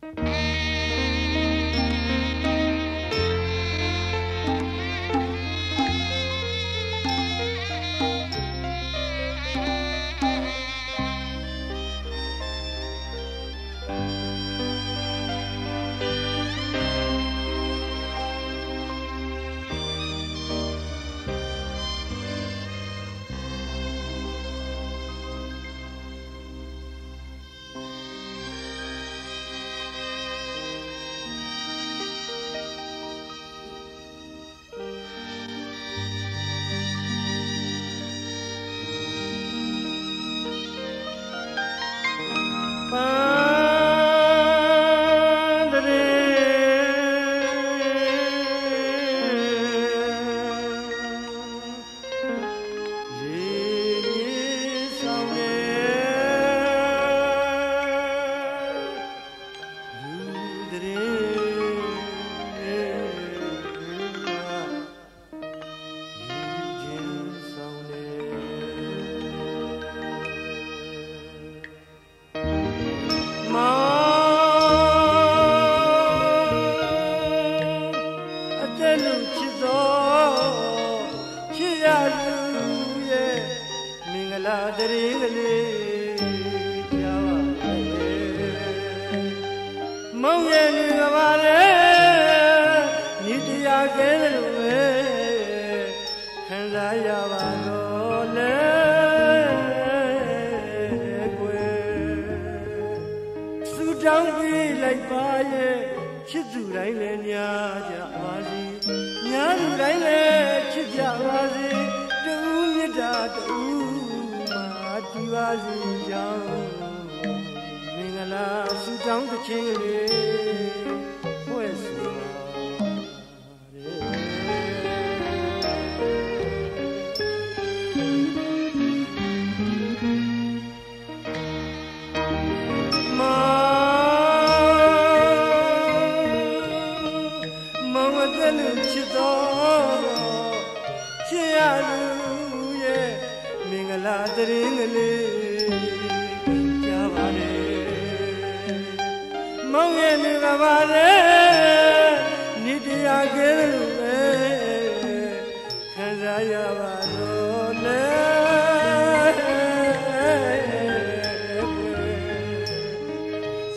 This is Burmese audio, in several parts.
Thank မုံရဲ့လူကပါလေမြစ်တရားကဲလို့ပဲခံစားရပါတော့လေကွယ်သူတောင်းပြီးလိုက်ပါရဲ့ချစ်သူတိုင်းလည်းညာကြပါစီညာသူတိုင်းလည်း ပါစေကြောင်းမင်္ဂလာဆုတောင်းတစ်ခြင်းလေး လူကပါလေနိတရားကဲလို့ပဲခံစားရပါတော့လေ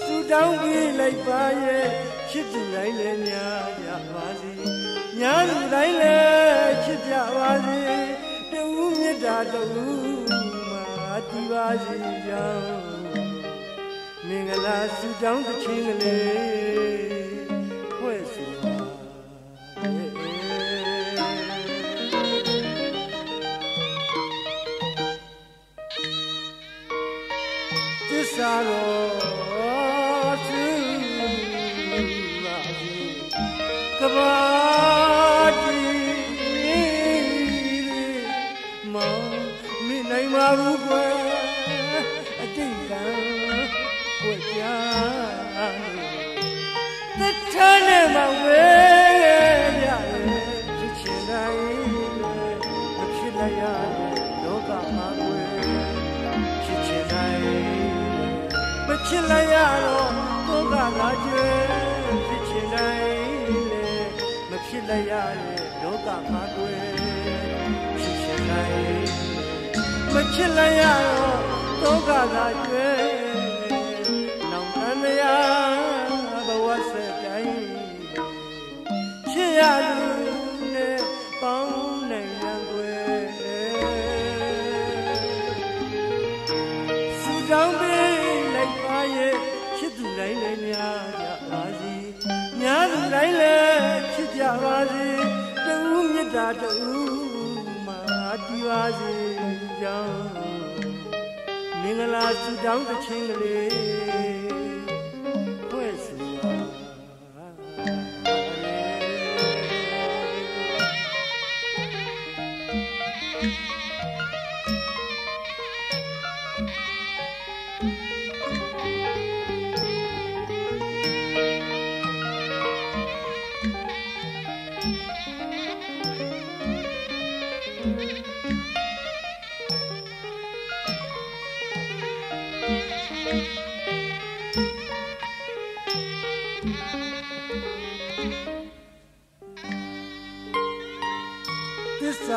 သူတောင်းပြီးလိုက်ပါရဲ့ချစ်သူတိုင်းလည်းညာကြပါစေညာသူတိုင်းလည်းချစ်ကြပါစေတူမြတ်တာတူမှာတည်ပါစေကြောင်း မင်္ဂလာဆုတောင်းသခြင်းကလေးဖွဲ့စုပါသစ္စာတော်သူပါပြီကဘာတိမောင်မနိုင်ပါဘူးကွယ် တ်ကြသတ္ထနဲ့မဝဲရဖြစ်ချင်တိုင်းမဖြစ်လိုက်ရလောကမှာကွယ်ဖြစ်ချင်တိုင်းမဖြစ်လိုက်ရတော့ကိုကလာကျွဲဖြစ်ချင်တိုင်းမဖြစ်လိုက်ရလောကမှာကွယ်ဖြစ်ချင်တိုင်းမချစ်လိုက်ရတော့ဒုက္ခသာကျွဲ တောင်းပေးလိုက်ပါရဲ့ချစ်သူတိုင်းလည်းများကြပါစေများသူတိုင်းလည်းချစ်ကြပါစေတူမေတ္တာတူမာတီပါစေကြောင်းမင်္ဂလာစုတောင်းတစ်ချင်းကလေး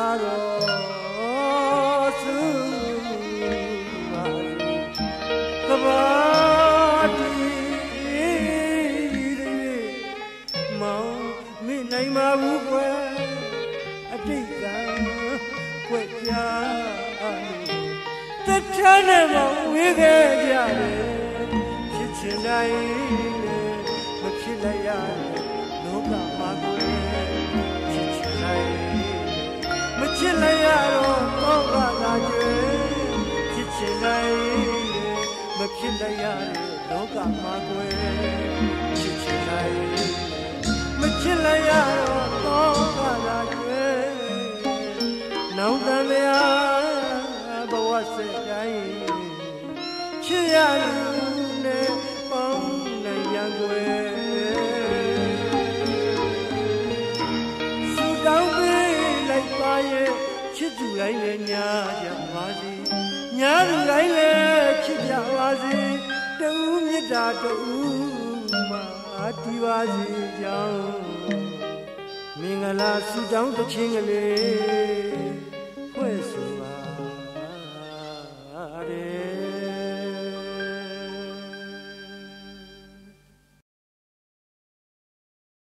သစ္စာတော်စုပါကဘာတီမောင်မနိုင်ပါဘူးကွယ်အတိတ်ကကွက်ကြတထနဲ့မဝေးခဲ့ကြတယ်ဖြစ်ချင်တိုင်း ဖြစ်လိုက်ရတဲ့လောကမှာကွယ်ဖြစ်ချင်တိုင်းမချစ်လိုက်ရတော့တော့ကလာကြွယ်နောင်တန်များဘဝစက်တိုင်းချစ်ရလူနဲ့ပေါင်းနိုင်ရန်ကွယ် တိုင်းလည်းညာကြပါစေညာသူတိုင်းလည်းချစ်ကြပါစေတူမြတ်တာတူမှာတည်ပါစေကြောင်းမင်္ဂလာစူတောင်းတစ်ချင်းကလေး